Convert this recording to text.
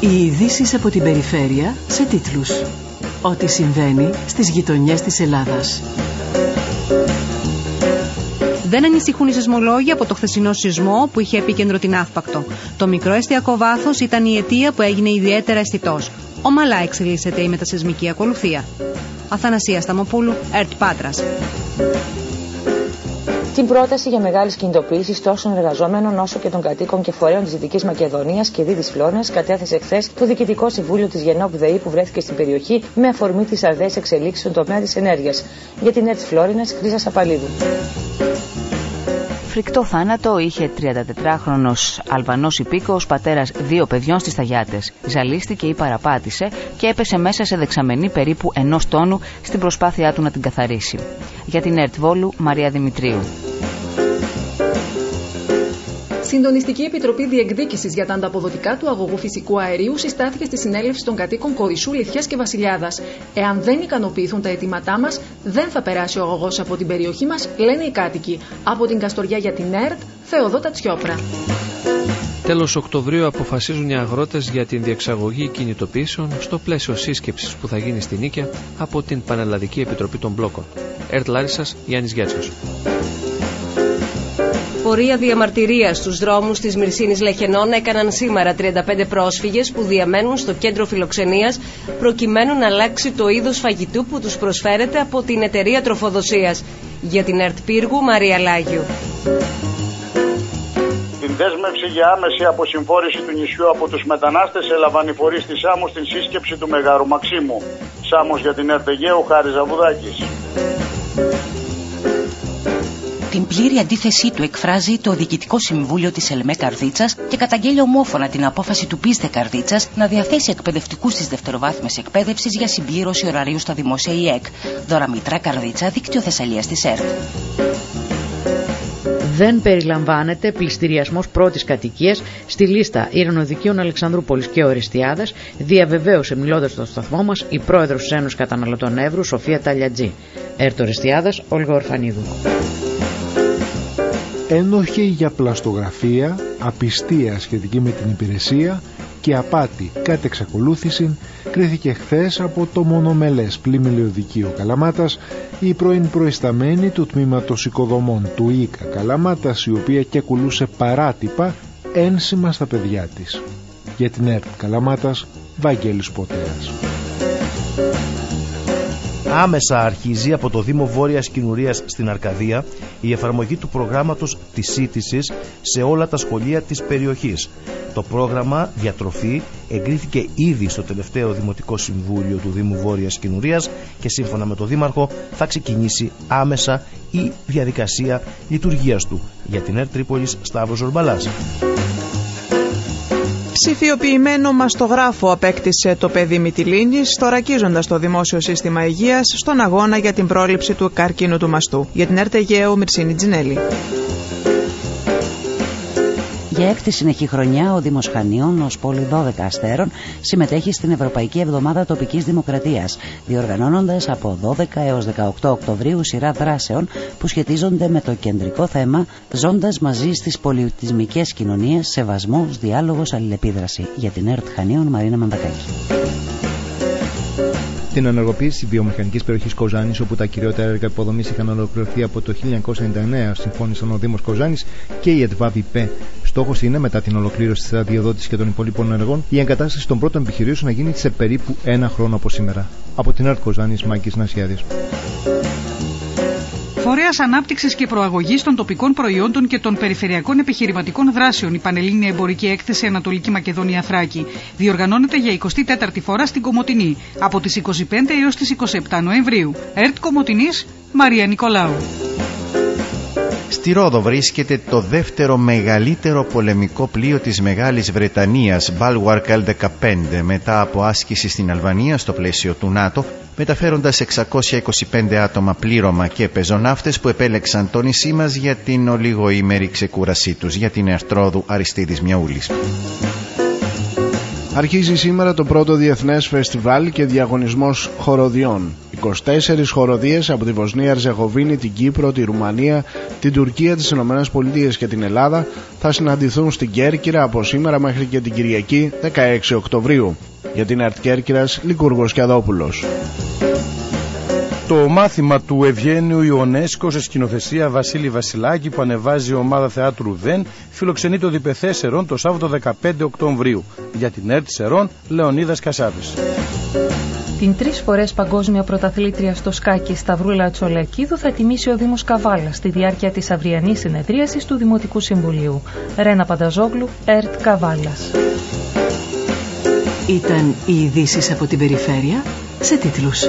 Οι ειδήσεις από την περιφέρεια σε τίτλους. Ό,τι συμβαίνει στις γειτονιές της Ελλάδας. Δεν ανησυχούν οι σεισμολόγοι από το χθεσινό σεισμό που είχε επίκεντρο την Αύπακτο. Το μικρό εστιακό βάθος ήταν η αιτία που έγινε ιδιαίτερα αισθητός. Ομαλά εξελίσσεται η μετασυσμική ακολουθία. Αθανασίας Σταμοπούλου, ΕΡΤ Πάτρας. Την πρόταση για μεγάλες κινητοποιήσεις τόσο των εργαζόμενων όσο και των κατοίκων και φορέων της Δυτικής Μακεδονίας και Δίδης Φλόρινα κατέθεσε χθες το Διοικητικό Συμβούλιο της Γενόπ ΔΕΗ που βρέθηκε στην περιοχή με αφορμή τις αρδέ εξελίξεις στον τομέα της ενέργειας. Για την ΕΡΤ Φλόρινας, Χρήσα Σαπαλίδου. Φρικτό θάνατο είχε 34χρονος Αλβανός υπήκοος πατέρας δύο παιδιών στις Ταγιάτες. Ζαλίστηκε ή παραπάτησε και έπεσε μέσα σε δεξαμενή περίπου ενός τόνου στην προσπάθειά του να την καθαρίσει. Για την ΕΡΤ Βόλου, Μαρία Δημητρίου. Συντονιστική Επιτροπή Διεκδίκησης για τα ανταποδοτικά του αγωγού φυσικού αερίου συστάθηκε στη συνέλευση των κατοίκων Κορισού, Λιθιάς και Βασιλιάδας. Εάν δεν ικανοποιηθούν τα αιτήματά μας, δεν θα περάσει ο αγωγός από την περιοχή μας, λένε οι κάτοικοι. Από την Καστοριά για την ΕΡΤ, Θεοδότα Τσιόπρα. Τέλος Οκτωβρίου αποφασίζουν οι αγρότες για την διεξαγωγή κινητοποιήσεων στο πλαίσιο σύσκεψης που θα γίνει στην Νίκαια από την Πανελλαδική Επιτροπή των Μπλόκων. ΕΡΤ Λάρισας Γιάννης Γέτσος. Πορεία διαμαρτυρίας στους δρόμους της Μυρσίνης Λεχενών έκαναν σήμερα 35 πρόσφυγες που διαμένουν στο κέντρο φιλοξενίας προκειμένου να αλλάξει το είδος φαγητού που τους προσφέρεται από την εταιρεία τροφοδοσίας. Για την ΕΡΤ Πύργου, Μαρία Λάγιου. Την δέσμευση για άμεση αποσυμφόρηση του νησιού από τους μετανάστες έλαβαν οι φορείς της Σάμου στην σύσκεψη του Μεγάρου Μαξίμου. Σάμος για την ΕΡΤ Αιγαίου, Χάρης Ζαβουδάκης. Την πλήρη αντίθεσή του εκφράζει το Διοικητικό Συμβούλιο της ΕΛΜΕ Καρδίτσας και καταγγέλει ομόφωνα την απόφαση του ΠΙΣΔΕ Καρδίτσας να διαθέσει εκπαιδευτικούς τη δευτεροβάθμια εκπαίδευσης για συμπλήρωση ωραρίου στα δημόσια ΙΕΚ. Δώρα Μητρά Καρδίτσα, δίκτυο Θεσσαλίας της ΕΡΤ. Δεν περιλαμβάνεται πληστηριασμός πρώτης κατοικίας στη λίστα Ειρηνοδικείων Αλεξανδρούπολης και Οριστιάδας, διαβεβαίωσε μιλώντας στο σταθμό μας η πρόεδρος της Ένωσης Καταναλωτών Εύρου, Σοφία Ταλιατζή. Έρτο Οριστιάδας, Όλγα Ορφανίδου ένοχοι για πλαστογραφία, απιστία σχετική με την υπηρεσία και απάτη κατ' εξακολούθηση κρίθηκε χθες από το μονομελές πλήμελιο δικείο Καλαμάτας η πρώην προϊσταμένη του τμήματος οικοδομών του ΙΚΑ Καλαμάτας η οποία και ακουλούσε παράτυπα ένσημα στα παιδιά της. Για την ΕΡΤ Καλαμάτας, Βαγγέλης Ποτέας. Άμεσα αρχίζει από το Δήμο Βόρειας Κοινουρίας στην Αρκαδία η εφαρμογή του προγράμματος της σύντησης σε όλα τα σχολεία της περιοχής. Το πρόγραμμα Διατροφή εγκρίθηκε ήδη στο τελευταίο Δημοτικό Συμβούλιο του Δήμου Βόρειας Κοινουρίας και σύμφωνα με το Δήμαρχο θα ξεκινήσει άμεσα η διαδικασία λειτουργίας του για την ΕΡ Τρίπολης Σταύρος Ζορμπαλάς. Ψηφιοποιημένο μαστογράφο απέκτησε το παιδί Μυτιλίνης, θωρακίζοντας το δημόσιο σύστημα υγείας στον αγώνα για την πρόληψη του καρκίνου του μαστού. Για την Ερτεγέο Μυρσίνη Τζινέλη. Για έκτη συνεχή χρονιά, ο Δήμος Χανίων, ως πόλη 12 αστέρων, συμμετέχει στην Ευρωπαϊκή Εβδομάδα Τοπικής Δημοκρατίας, διοργανώνοντας από 12 έως 18 Οκτωβρίου σειρά δράσεων που σχετίζονται με το κεντρικό θέμα «Ζώντας μαζί στις πολιτισμικές κοινωνίες, σεβασμός, διάλογος, αλληλεπίδραση». Για την ΕΡΤ Χανίων, Μαρίνα Μανδακάκη την ενεργοποίηση τη βιομηχανικής περιοχής Κοζάνης, όπου τα κυριότερα έργα υποδομής είχαν ολοκληρωθεί από το 1999, συμφώνησαν ο Δήμος Κοζάνης και η ΕΤΒΑΒΙΠ. Στόχος είναι, μετά την ολοκλήρωση της αδειοδότησης και των υπολείπων έργων, η εγκατάσταση των πρώτων επιχειρήσεων να γίνει σε περίπου ένα χρόνο από σήμερα. Από την ΕΡΤ Κοζάνη, Μάκης Νασιάδης. Φορέας Ανάπτυξης και Προαγωγής των Τοπικών Προϊόντων και των Περιφερειακών Επιχειρηματικών Δράσεων, η Πανελλήνια Εμπορική Έκθεση Ανατολική Μακεδονία Θράκη, διοργανώνεται για 24η φορά στην Κομωτινή, από τις 25 έως τις 27 Νοεμβρίου. ΕΡΤ Κομωτινής, Μαρία Νικολάου. Στη Ρόδο βρίσκεται το δεύτερο μεγαλύτερο πολεμικό πλοίο της Μεγάλης Βρετανίας, Bulwark L-15, μετά από άσκηση στην Αλβανία στο πλαίσιο του ΝΑΤΟ, μεταφέροντας 625 άτομα πλήρωμα και πεζοναύτες που επέλεξαν το νησί μας για την ολίγοήμερη ξεκούρασή τους για την Ερτρόδου Αριστίδης Μιαούλης. Αρχίζει σήμερα το πρώτο διεθνές φεστιβάλ και διαγωνισμός χοροδιών. 24 χοροδίες από τη Βοσνία, Αρζεγοβίνη, την Κύπρο, τη Ρουμανία, την Τουρκία, τις Ηνωμένες Πολιτείες και την Ελλάδα θα συναντηθούν στην Κέρκυρα από σήμερα μέχρι και την Κυριακή 16 Οκτωβρίου. Για την ΕΡΤ Κέρκυρας, Λικούργος Κιαδόπουλος. Το μάθημα του Ευγένιου Ιωνέσκο σε σκηνοθεσία Βασίλη Βασιλάκη που ανεβάζει η ομάδα θεάτρου ΔΕΝ φιλοξενεί το διπεθέ Σερών το Σάββατο 15 Οκτωβρίου. Για την ΕΡΤ Σερών, Λεωνίδας Κασάβης. Την τρεις φορές παγκόσμια πρωταθλήτρια στο σκάκι Σταυρούλα Τσολακίδου θα τιμήσει ο Δήμος Καβάλα στη διάρκεια της αυριανής συνεδρίασης του Δημοτικού Συμβουλίου. Ρένα Πανταζόγλου, ΕΡΤ Καβάλας. Ήταν οι ειδήσεις από την περιφέρεια σε τίτλους.